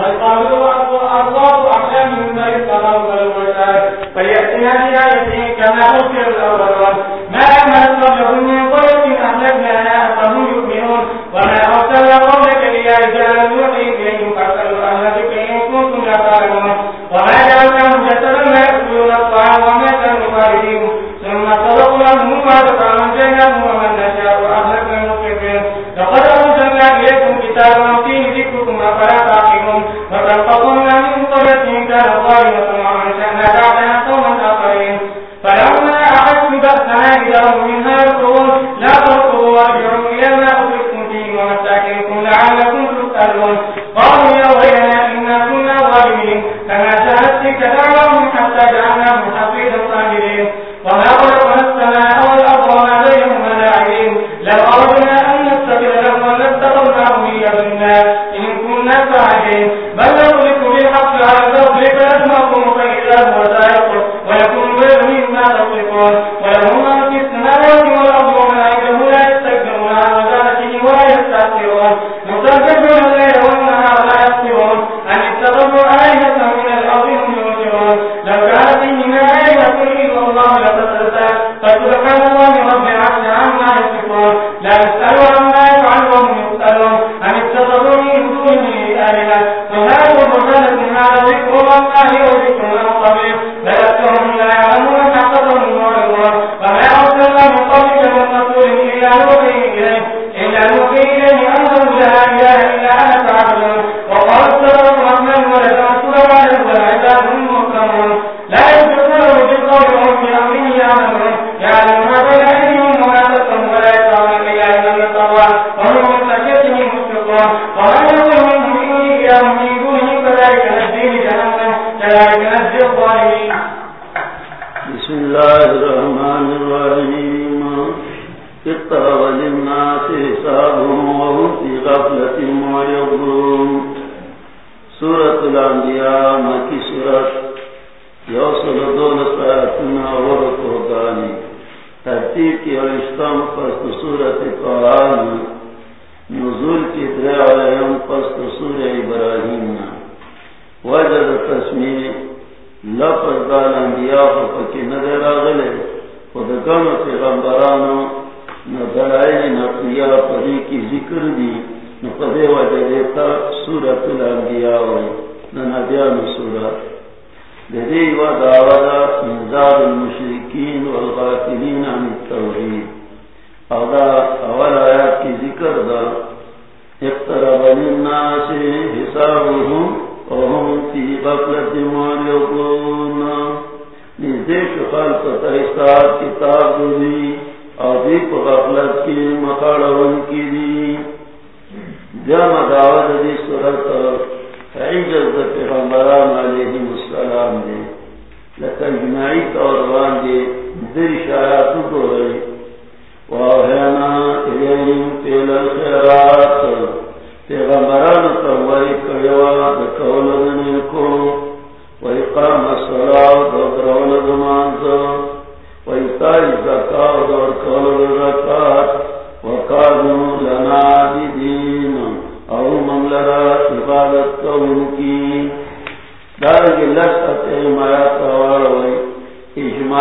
بل قالوا لاتخذناه إن كنا فاعلين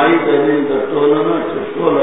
اجماعی دلیل در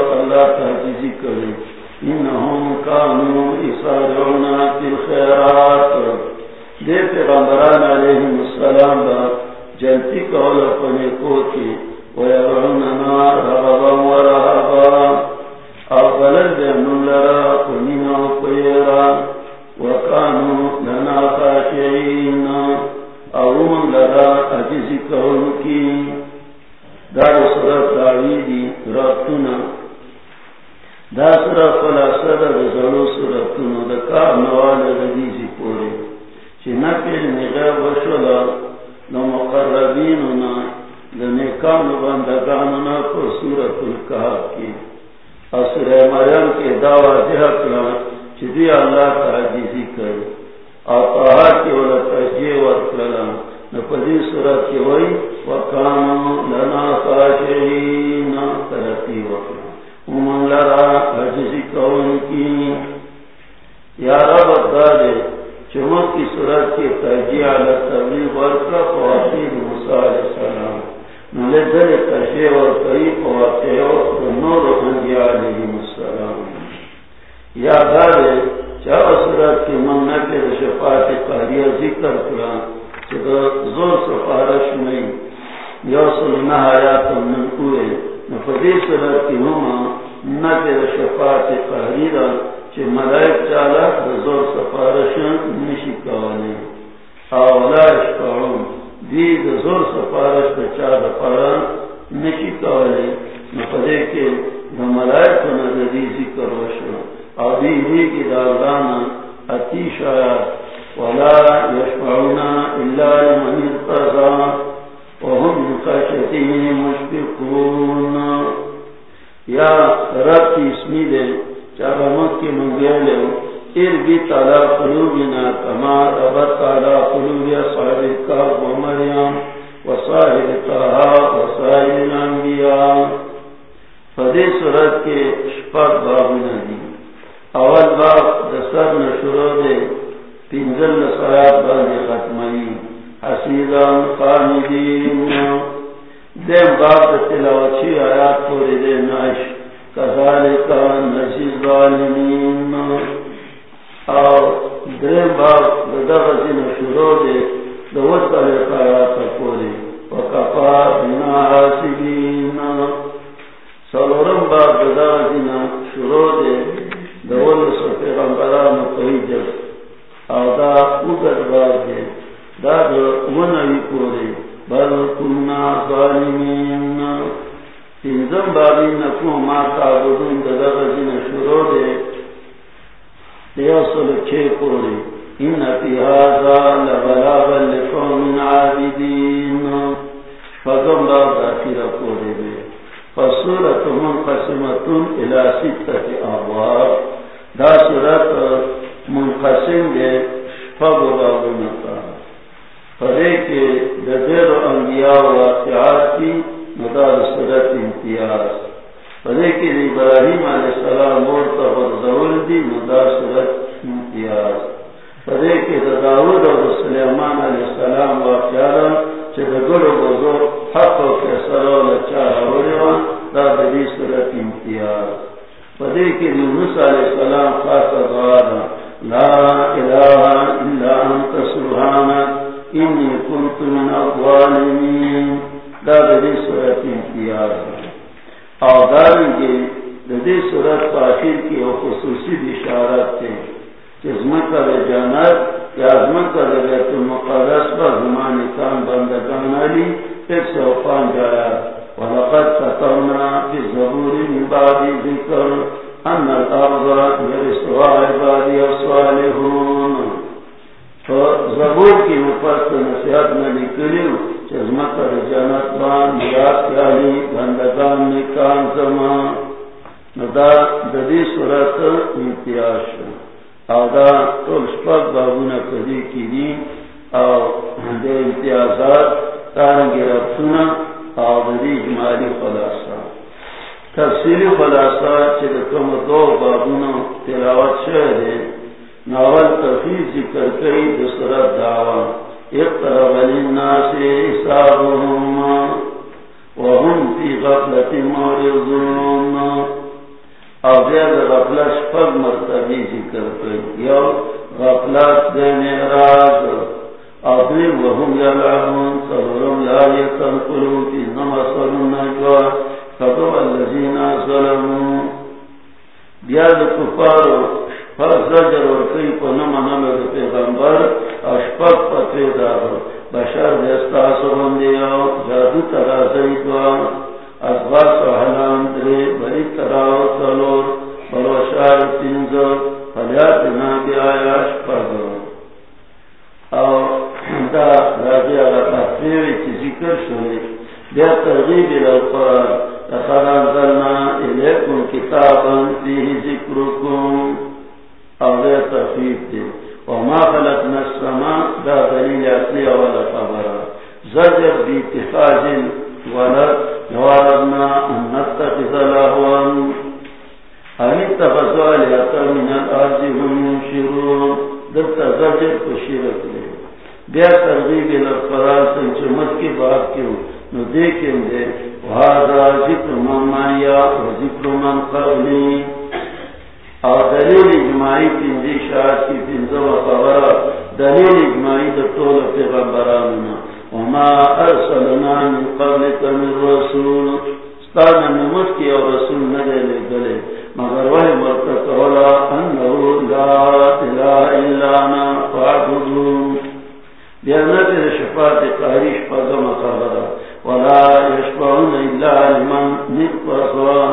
پدی صورت کی وئی وکانو لنا خاشعین ترتی وکلا ومن لرا عجزی کون کی یا رب دادے چمک کی صورت کی تجیع علی ورکا خواتین موسیٰ علیہ السلام. نلے در کشے اور کئی خواتے انبیاء علیہ السلام. یا دارے چاہ صورت کی منہ کے شفاعت قہریہ ذکر کرا زور سفارش میں یوصل نہ آیات من کوئے نفدی صورت کی منہ نہ کے شفاعت قہریہ چه ملائک چالا دزور سفارشن نشی کوالی اولاش کون دی دزور سفارش دا چالا پارا نشی کوالی نفده که دا ملائک نزدی ذکر وشو او دی دی کی داردانا اتیش آیا ولا یشفعونا الا لمن ارتضا وهم مخاشتین مشفقون. یا رب کی اسمی دے چارمت کی منگیا لے ارگی تالا قلوبنا کما ربت تالا قلوب صاحب کا و مریم و صاحب تاہا و صاحب الانبیاء. فدی صورت کے شپاک باب ندی اول باب دسر نشورو دے پینزل نصایات باندے ختمائی حسیدان قاندین دیم باب تلاوت دتلاوچی آیات پوری دے نائش كذلك نجزي الظالمين او درم باب بدغزين شروع دي دوت لقايات قولي وكفى بنا حاسبين سلورم باب بدغزين شروع دي دوت سفيغمبران قيجر پدے کے لیے علیہ السلام خاص دعانا لا الہ الا انت انی کنت من الظالمین۔ دا امتیاز دارنگی کی خصوصی بشارت تے چزمت دا جانت یا ازمت دا بیت المقدس زمان بندگان علی ایک سو پانچ ان الارض یرسوا عبادی الصالحون نصیحت میں چزمت جنت بان کیالی نکان زمان. ندا ددی صورت او دا شپک بابونا کدی کی دی او دے امتیازات تارنگی رفتونا او ددی جمالی خلاصا تفصیلی خلاصا چه دکم دو بابونا تلاوت شہدے ناول تفیز ذکر کئی دسرت دعوان اقترب للناس حسابهم وهم في غفلة معرضون۔ او زیاد غفلت شپگ مرتبی ذکر کر یو غفلت دے معراج، او دیم وهم یلعبون صبرم لا یتنقلو فی نمصر النجوى فقو الذین ظلمون بیاد کفارو زجر ورکی پا نما نما دا پیغمبر اشپک پا پیدار بشر دستا سبندی آو جادو ترا زیدوان از و حلان دری بری تراو تلور بروشار تنزر فلیات نابی آیا اشپک او دا راجی آگا تحقیوی چی ذکر شوی. بیا ترغیب الالقرآن لقد انزلنا الیکم کتابا فیه ذکرکم اولا تفیب دی وما خلقنا السماء دا دلیل اصلی اولا خبرا زجر بی اتخاذ ولد نواردنا ان نتخذ لهوان ان اتخذوا لأتا من الارض هم ينشرون. دلتا زجر کشیرت لی بیا ترغیب القرار سنچمت کی بات کیوں نو دیکھیں دے وہاں ذکر من من دلیل اجماعی پنجی شاعت کی خبر دلیل اجماعی در طول وما ارسلنا من قبلك من رسول. ستانا نمت کی رسول لے گلے مگر وہی مرتب اولا انہو لا الہ الا فعبدون بیانت شفاعت ولا يشفعون الا لمن نقصوا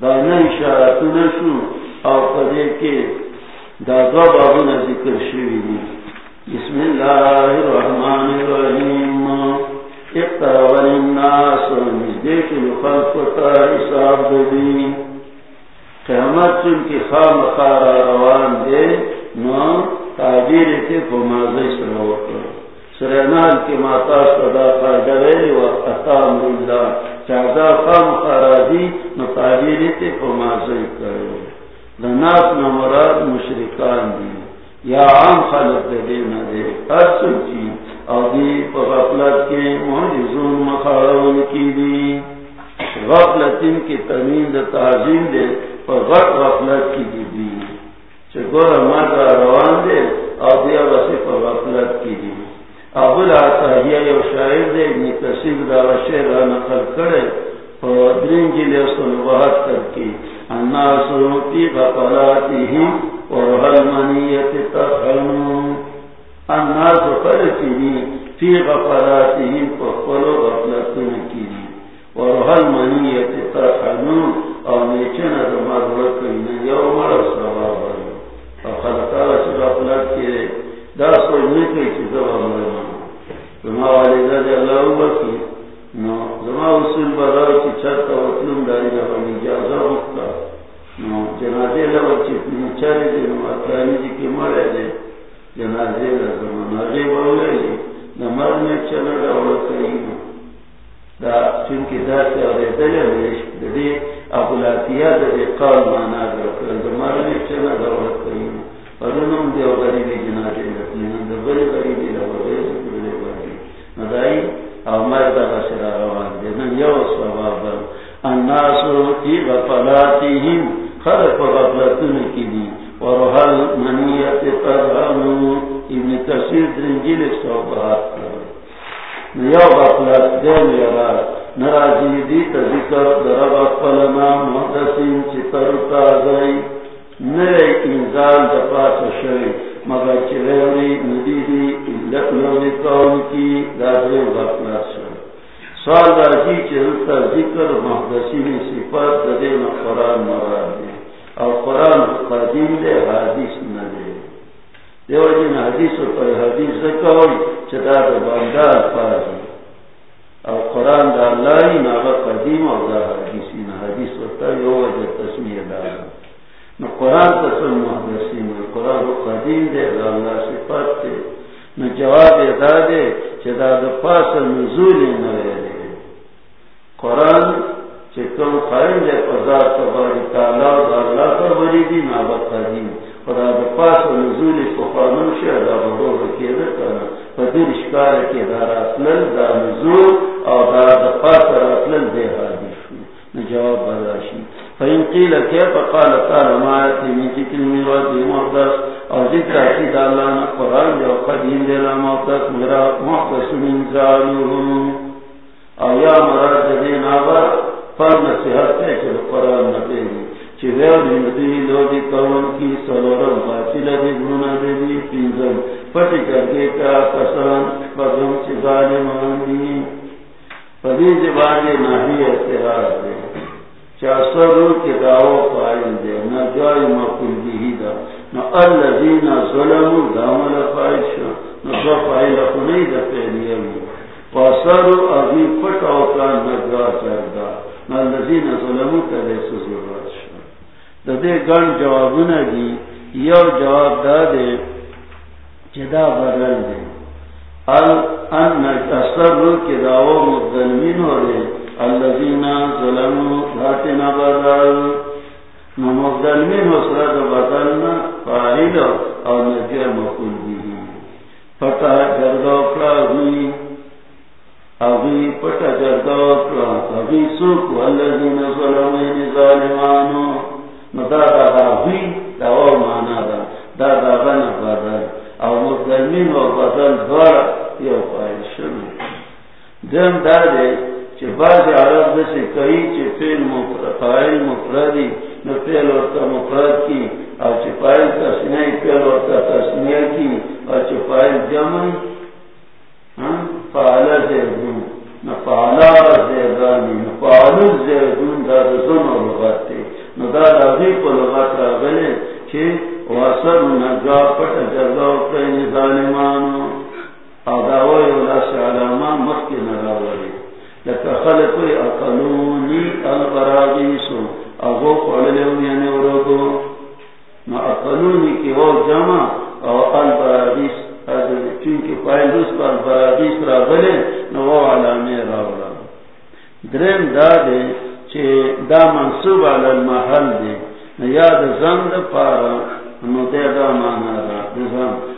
دا نشارت نشو او قدر کے دا دو بابونا ذکر شوی دی. بسم اللہ الرحمن الرحیم. اقترب للناس مزدیک لخلق تا حساب دی قیامت چون کی خام خارا روان دے، نو تعبیر تے کو مازی سروکر سرینال کی ماتا صدا قائدہ ویلی و اتام اللہ چاہدہ خام خارا دی نو تعبیر تے کو کرو لناس نمراد مشرکان دی۔ یا عام خلق دے دے نہ دے۔ ارسل کی جی۔ او دی پا غفلت کے محجزون مخارون کی دی۔ غفلتین کی تمین دا تعظیم دے غٹ غفلت کی دی۔ دی چگور ماتا روان دے او دیا بسی پر غفلت کی دی ابول آتاہیہ یو شاعر دے ابن کسیب دا نقل کرے درین جلے سن بہت کر کی الناس فی غفلاتهم ورهل منیت تخلون۔ الناس فرقی فی غفلاتهم فقلو غفلتون کی دی ورهل منیت تخلون او نیچن ادمار ورکن یو مرد سواب او خلقالا چی غفلت کی دا سوئی نکی چی زبا مرمان زما والدہ دی اللہ وکی نو زما اصول برائی چی چرتا وطلون داری دا بنی جازا مکتا نو جنازے لبا چی نیچاری دی نو اکرانی جی کی مرے دی جنازے لزما ناغی باولی دی نمر نیچن دا ورکی نو دا چونکہ دا سے اور دلے ویش دی ابولاتیا دے قال مانا در زمار میں چنا دعوت کریم پرونم دی او غریبی جنازے لتین دا بڑی غریبی دا بڑی سکرے بڑی ندائی او مرد غشر روان دی نن یو ثواب الناس فی غفلاتهم خلق غفلتن کی دی ورحل منیت ترہنو ابن کثیر درنجیل صحبات یو غفلت دین یرا نراجی دی تذکر درب اقبلنا محدثین چی ترتا زی نرے انزال دپاس شوی مگر چی غیری ندیدی علت لولی کون کی دادر غفلت شوی سوال راجی چی رتا ذکر محدثین صفات دین قرآن مراد دی او قرآن قدیم دے حدیث ندے دیو جن حدیث پر حدیث زکوی چدا دا باندا الفاظ او قرآن دا اللہ ناغا قدیم او دا حدیثی نا حدیث یو قرآن تسل محدثی قرآن قدیم دے دا اللہ صفات دے. جواب دے دا پاس نزول نوے دے. قرآن چکم قائم دے قضا تباری تعالی دا اللہ تباری دی ناغا قدیم. خدا دا پاس نزول دا رکی فدر شکار دا دا نزول او دا دا پاس دے شو نجواب فإن قیل کیف قال تعالی ما آتی من من محدث۔ او ذکر اکی دا قرآن جو قدیم دے محدث۔ مرا محدث من زالوهم او یا مراد دین آبا پر نصیحت ہے کہ قرآن نتیجی لو دی کی سلورم دی دی، پینزم۔ پٹی کرگے کا کسان پدم چی ظالمان دی پدی زبانی ناہی اعتراض دے چاسر کے دعو قائل دے نہ جائی مقل دی دا نہ اللذین ظلمو دامل قائل شا نہ دو قائل اخنی دا پہلیم پاسر ابھی پٹ اوکان نگا چردا نہ اللذین ظلمو تلے سزورات شا دے گن جواب دی جی، یو جواب دا دے چدا بدل دے۔ ان اثر کے داو مظلمین ہو رہے الذین ظلموا ذاتنا بدل. نو مظلمین ہو سرا دا بدلنا فاعل او نجی مقول بھی پٹا جرگا اکڑا ہوئی ابھی پٹا جرگا اکڑا ابھی سوکھ والذین ظلمین ظالمانو دا دا دا ہوئی دا مانا دا. دا دا غنا بدل. او مظلمین و بدل دوارا یو پائل شنو دم دا دے عرب کئی فیل مفردی، نو فیل ورطا مفرد کی، او چی پائل تسنیه فیل ورطا تسنیه کی، او چی پائل جمع ہاں، فعلا زیدون. نو فعلا زیدانی نو فعلا زیدون دا رزون و لغت تی نو دا دا غیب و لغت را گلے چی واسر نجا پت جرگا و ظالمانو. او سعلاما مخی نراوری خلقوی اقلونی البرادیسو قوللیو یعنی نو اقلونی کی جمع او البرادیس چونکہ پر البرادیس را بلے نو علامی درم دا دے چه دا منصوب علی المحل دے نو یاد زند پارا نو دے دا مانا دا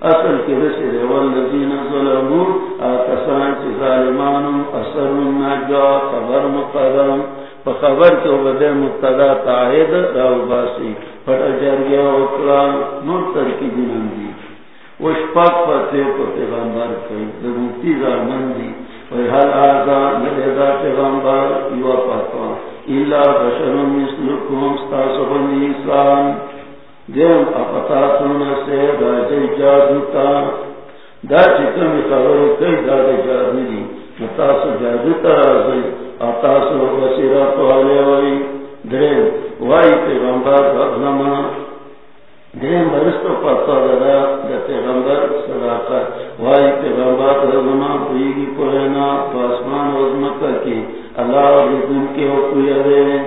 اصل کی رسی دے، والذین ظلموا، آتسان چی ظالمان اثر النجوا خبر مقدام خبر کے بدے مبتدا تاہد راو باسی. پھٹ جر گیا نور ترکی دنم دی وش پاک پتے کو پیغمبر کئی دمتی زامن دی وی حل آزا نلیدہ پیغمبر یوا پاکا ایلا بشر مثلکم، ستاسو بنی اسلام. دیم اپتا سونا سے دا جی جادو تا، دا چکم خبر کئی دا جی جادو دی تاسو جادو تا رازی اتاسو بصیرت والے وی درین وائی پیغمبر بغنما درین برستو پتا دادا دا پیغمبر صداقت وائی پیغمبر بغنما پویگی پوینا تو اسمان وزمکا کی اللہ ردن کے حقوی دے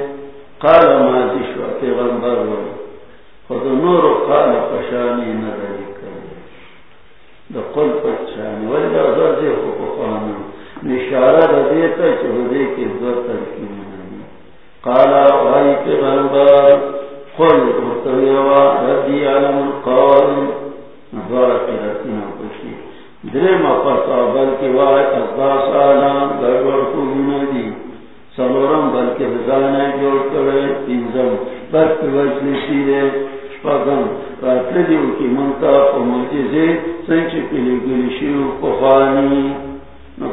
قال مازی شو پیغمبر وی خود نور قال پشانی نداری کری دا قل پشانی ولی دا زرزی حقوقانا نشارہ دیتا چہدے کے دو ترکیب قالا وائی کے بربار قل ارتویوا ردی علم القول نظارہ کے رتنا کشی درے مفتا بلکہ وائی ازباس آلام گربر کو دی سلورم بلکہ بزانے جوڑ کرے انزم بلکہ وجل سیرے شپاگم راتلیو کی منتا کو مجزے سنچ پلی گلی شیو کفانی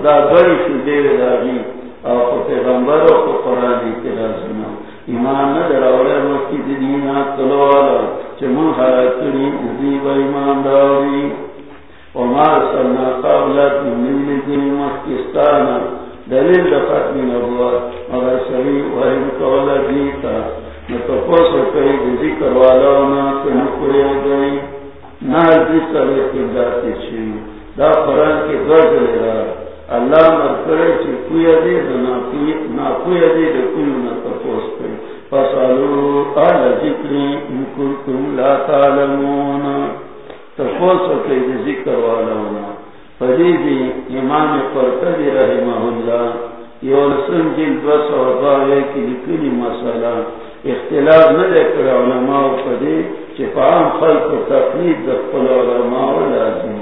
دا بڑی شدیر داغی او کو پیغمبر او کو قرآنی کے ایمان ندر اولا مکی دینا تلوالا چه من حرکنی ازیب ایمان داوی وما سلنا قابلت من لدن مکستانا دلیل دفت من ابوات مگر سری وحیم کولا دیتا نتفوس کئی ذکر والا ونا کنکوی گئی. نار دیسر اقتداتی چی دا قرآن کی غرد لرا اللہ مرکرے چی کوئی دے نا کوئی دے دے کوئی نا تپوس کرے۔ فسالو آل ذکری ان کنتم لا تعلمون۔ تپوس کرے دے ذکر والا ہونا فدیدی امام قرطبی رحمہ اللہ۔ یہ لسن جن دو سو باوے کی لکنی مسئلہ۔ اختلاف نہ دے کر علماء فدی چی فعام خلق و تقلید دخل علماء لازم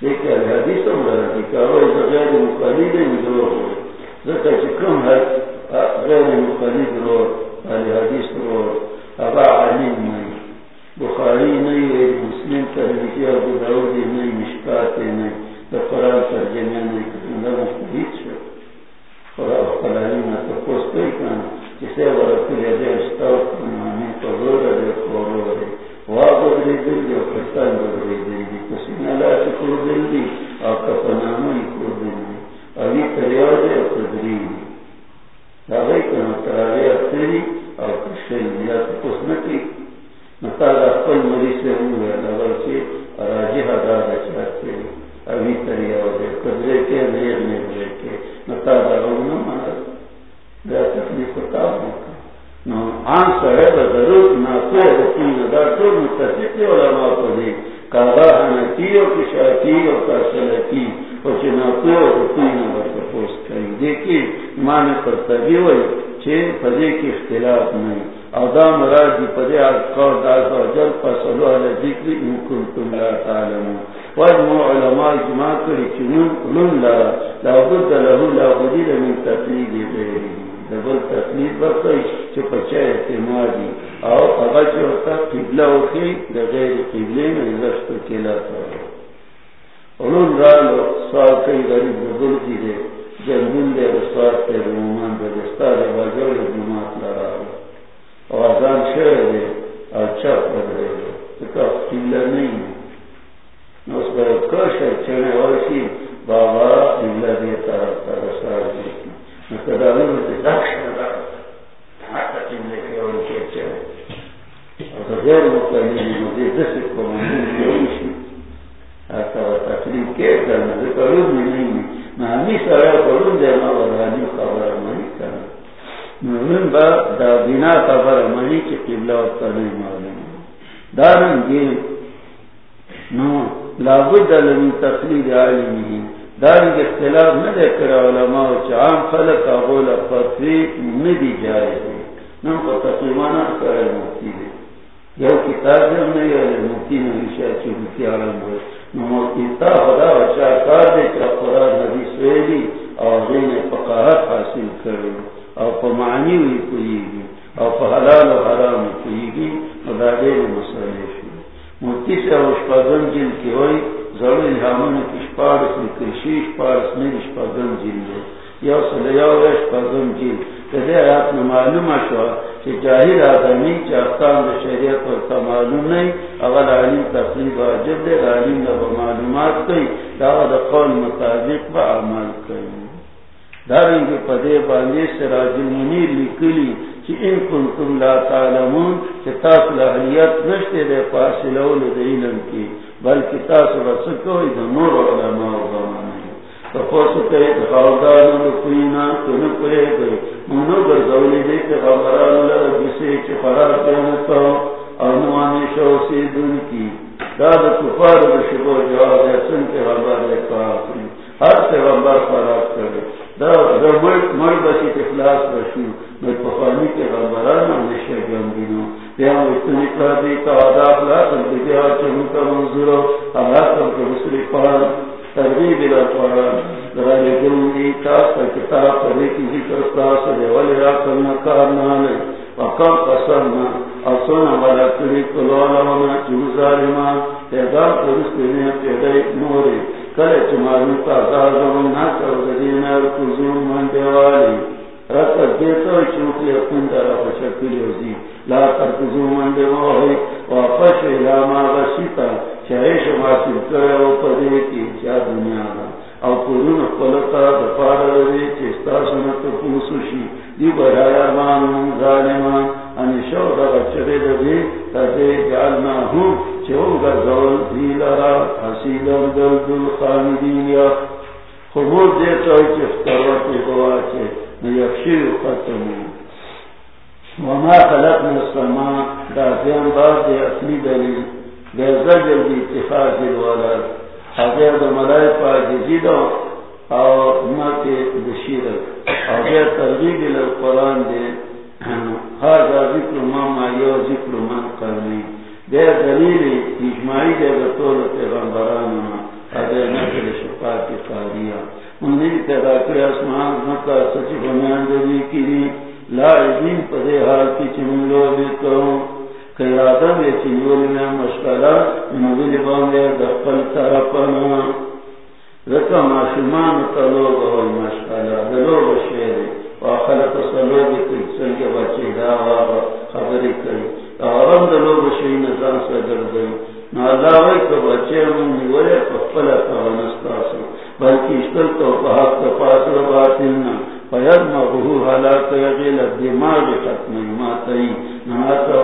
لیکن الحدیث ہم رہا کہ کہو اس غیر مقلد رو ہو ذکر چکم ہے غیر مقلد رو الحدیث رو ابا علیم نہیں، بخاری نہیں ہے مسلم ترمیتی ابو داودی نہیں، مشکات نہیں، تو قرآن ترجمہ نہیں کرنا مقلد شو قرآن قرآن میں تو پوست کوئی کہنا، جسے ورقی لدے استاو کنانی قرور دے قرور دے وابدری دل دے دے کشن یا سے راجی چاہتے کے کے. نتا دا کتاب نو آن سڑے با ضرور ناکوی رکی ندا تو متفق علماء پدی کاغا حنکی و کشاکی و کارسلکی و چی ناکوی رکی ندا تپوس کری۔ دیکی معنی پر تبی ہوئی چی پدی کی اختلاف نہیں۔ ادام راجی پدی آقار دازا جل پسلو علی ذکری ان کنتم لا تعلمون۔ وجمع علماء جماع کری چنون لن لارا لابد لہو لابدی لمن تفلید بیری دبل تفلید بکر چی پچے اعتمادی او اگر چی ہوتا قبلہ ہوتی لغیر میں رشت کلا تا لن رالو سوال کئی غریب دبل کی دے جنبون دے رسوات تے رومان دے دستا دے باجور جماعت لارا آزان شہر دے اچھا پڑھ رہے دے تکا قبلہ نہیں ہے اس پر کوشش چنے ہوشی بابا دل دی طرف تا رسال دی نکدا نو تے داکش دا ہاتھ تے نے کہ اور کے چے اور غیر مکمل نو دس کو من دی تقریب کے کرنا دے کرو نہیں نہ می سارا ورانی خبر کرنا با دا بنا خبر مانی کی قبلہ اور نہیں معلوم۔ دارن گی نو، لابد لمن تقلید عالمی داری اختلاف ندے کرا علماء چعام خلق اغول فتوی ندی جائے دے کو تقیمانا مفتی دے۔ یو کتاب دے ہم نے یہ مفتی نویشہ چی مفتی عالم ہوئے۔ نمو کتاب خدا و چاکار دے چا قرآن حدیث ویلی اور غین فقاہت حاصل کرے۔ اور پا معنی ہوئی کوئی گی اور پا حلال و حرام کوئی گی اور دادے مسئلے شو مفتی سے اشپاگن جن کی ہوئی ضرور الہامن کی شپارس میں کرشی شپارس میں اشپاگن جن دے یا صلیہ و اشپاگن جن کدے آیات میں معلوم شوا کہ جاہر آدمی چاہتان دے شریعت ورطا معلوم نہیں، اگر علم تقریب واجب دے علم لبا معلومات کئی دعوت قول مطابق با عمل کئی۔ داریں گے پدے باندے سراج المنیر لکلی کہ ان کنتم لا تعلمون کہ تاس لحلیت نشتے دے پاسلو لدے علم کی، بلکہ تاس رسکوئی دا نور علماء و زمانے گئی منو دے کہ جسے پیانتا انوانی شو کی داد کفار کے کافی ہر سے خراب کرے مر بسی اخلاص رشو میں پخوانی کے غمبران اتنی کا عذاب لا چنو کا کے پان ترغیب الى قرآن درائی گلنگی تاس کتاب پڑھے کی ذکر تاس دے ولی را کرنا کارنانے وقم قسمنا اصونا ولا کری کلوانا جو ظالمان تیدار پرس کرنے پیدائی نوری کلے چمارو جی کا زازم نہ کر دینا کزون من دیوالی رت دیتا چوکی اپن در شکل ہوزی لا کر من دیوالی واپس الاما غشیتا چاہے شما سلکر او پدے کی چا دنیا دا او قرون قلقا دفار روی چستا سنت پوسوشی دی برایا مانون ظالمان ان شو دا چرے دے تدے جعلنا ہوں چون گرزول دیلرا حسیلا دلد الخامدین یا خبور دیتا ہے کہ افتراتی ہوا چھے نیفشیر ختمو وما خلقنا السماء، دا دیان بعد دے اصلی دلیل۔ دے دی الولد ملائی پاجزی او دشیر او ترغیب القرآن دے. ذکر ما ما یو ذکر من قرنی. دے دلیل اجماعی دے بطول نکل قاریہ انہیں اسمان، مکہ بنیان لا عظیم پدے حال کی چنلو بیتوں کہ آدم یہ میں مشکلہ نبیل باندے دخل طرفنا رکا معشمان تلوگ اور مشکلہ دلوگ شیر. وخلق سلوگ تکسل کے بچے دعوا خبری کری آرام دلوگ شیر نظام سے گردئی ناداوی کو بچے من نیولے پپلا کونستاسو بلکہ اشتر تو پہاک تپاس و باطلنا فید مغہو یغیل دماغ ختم ایماتئی نماتا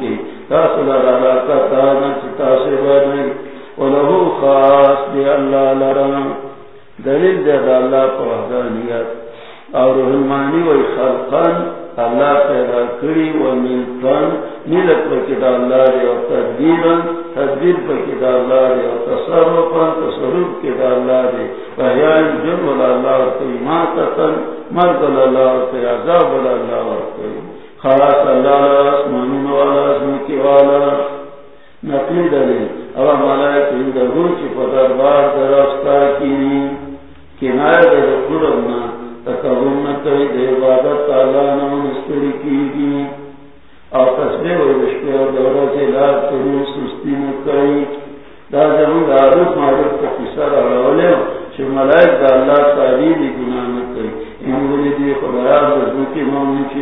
حلاکی دن کی تاصل علاقہ تانا چتاسے بانئی ولہو خاص دی اللہ لرم۔ دلیل دے دا اللہ پر وحدانیت۔ اور رحمانی و خلقن اللہ پیدا کری و ملتن ملت پکی دا اللہ دے و تدبیرن تدبیر پکی دا اللہ دے و تصرفن تصرف کی دا اللہ دے۔ وحیان جن والا اللہ ورکی ماتتن مرد اللہ ورکی عذاب والا اللہ ورکی خلاص اللہ اسمانون والا اسمکی والا نقلی دلیل او ملائک اندہو چی پدر بار درستا کی کنائے در قرمنا تکرم دے عبادت اللہ نمون استری کی گی اور تصبیح و رشپے اور دورہ سے لاد کرو سستی نکئی دا زمون دا عرف معرف کا قصر اولے چھ ملائک دا اللہ تعلیلی گناہ نکئی ان ولی دی خبرات بزنو کی مومن چی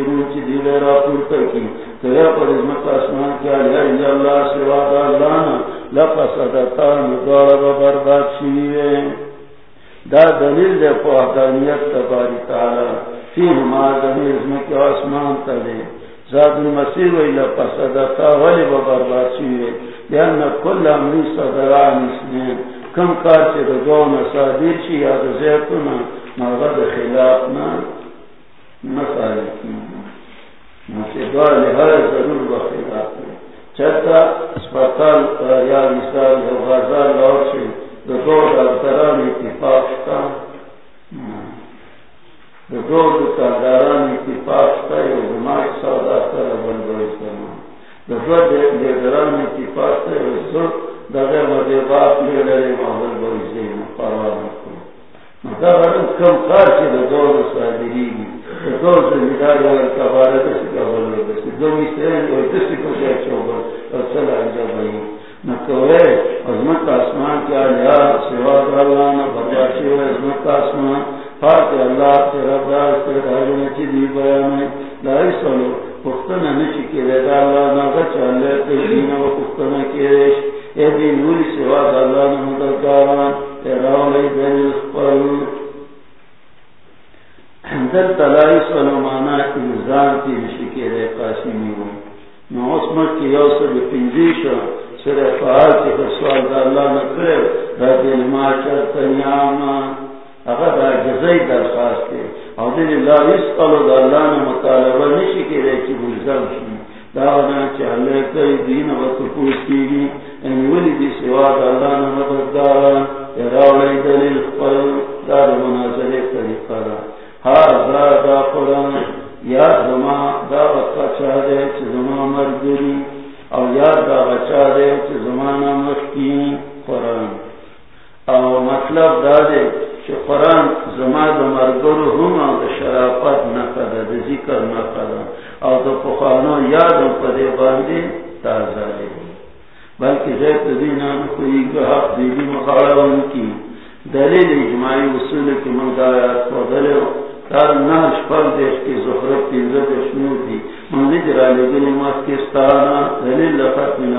رو پورتا کی۔ تیا پر ازمت اسمان کیا لیا انجا اللہ سوا دا اللہ نا۔ لپسدتا ندوار و برباد شیئے دا دلیل دے پوحدانیت تباری تعالی۔ فیہ ما دلیل ازمی کی آسمان تلے زاد المسیر و الہ پسدتا ولی و ببرباد شوئے لیانا کل امری صدران اسمین کم کار چی دا دو نصادیر چی یاد زیتونا مغد خلافنا مسائل کی مجھے دعا لہر ضرور بخلاف چتا اسپتال یا مثال یا غازال اور چی دو ڈاکٹران اتفاق کا دو دکانداران، اتفاق کا یہ دماغ سودا کر بن گئے دو لیڈران اتفاق کا یہ سر دغه مده باپ لیډر ماحول به زی پروا نه کوي دا ورن کم کار د دوه صادری دي د دوه زمیدار او کباره د څه کول دي د دوه میسترین او د څه کوي چې وګور او څه راځي به نکوے عظمت آسمان کیا لیا سوا اللہ نہ برداشی و عظمت آسمان پاک اللہ سے رب راز سے راجنے چی دی بیان ہے لائی سلو پختن نشی کے لیدہ اللہ نہ گچا لے تے دین و پختن کے ریش اے دین ولی سوا اللہ نہ مدرکاران تیراو لئی دین الخپل در تلائی سلو مانا انزان تی نشی کے قاسمی ہوں نو عثمت کی یوسف پنجیشا سر فعال کی سوال دا اللہ نہ کرے دا دل ما چرتا نیاما اگر دا جزائی درخواست ہے اور دل اللہ اس قلو دا اللہ نہ مطالبہ نشی کے رہے چی بلزم شنی دا غنا چاہلے کئی دین و تپوس کی گی ان یعنی ولی دی سوا دا اللہ نہ مددارا اراولی دلیل خپل دا دا مناظرے طریقہ دا ہا دا قرآن یا زمان دا وقت چاہ دے چی زمان مردری او یاد دا بچا دے چی زمانہ مخی قرآن او مطلب دا دے چی قرآن زمان دا مرگر هم او دا شرافت نکده دا ذکر نکده او دا پخانو یاد او پدے باندے تازہ دے بلکہ زیت دینان کوئی حق دیدی مخارون کی دلیل اجماعی اصول کی مدایات و دلیل تار ناش پر دیش کی زخرت تیزر دشنو دی منزی جرالی گلی دلیل لفت من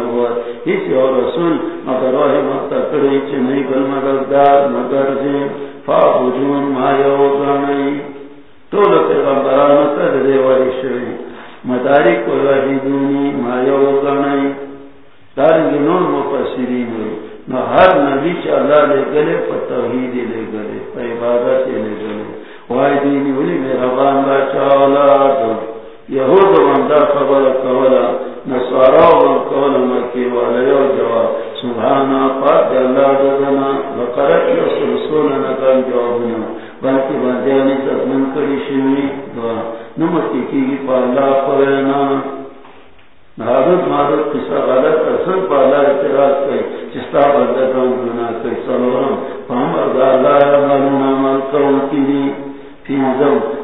اسی اور رسول مگر راہ مقتا کری چی نئی بل مگر زین ما شوی۔ مدارک و وحیدونی ما دارنگی ہوئی۔ ہر نبی چی اللہ لے گلے پا توحید لے گلے، پا عبادت لے گلے۔ وائی دینی ولی میرا بان یہود واندا خبر کولا نصارا وان کولا مکی والا یو جواب، سبحانا، پاک اللہ ددنا وقرق یسر سونا نکان جوابنا بلکی بندیانی تزمن کری شوی دعا، نمکی کی گی پا اللہ پرینا حضرت مادر قصہ غلط اصل پالا اعتراض کئی، چستا بندگان گناہ کئی، سلورم فہم ارضا اللہ عمالون عمال قول کی دی فیزم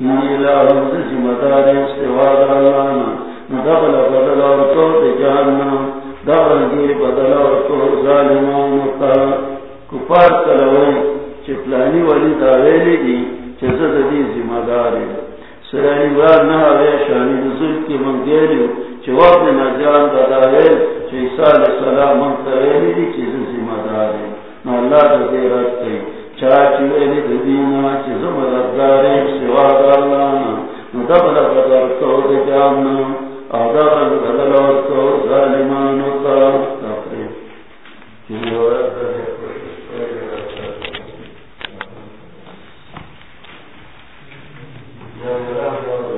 انی الہم زی مدار استوا دالانا بدل جہنم گیر بدل ظالمان تا چپلانی داویلی دی چزد دی بار نہ آوے شانی کی نجان علیہ السلام منتویلی دی چیز اللہ دا دیرات کئی چاچی ویلی دینا چی زبرت داریم سوا دارلانا ندبر بدر کو دجامنا آدار بدلور کو ظالمانو تا تفریف Yeah, جی، yeah, yeah.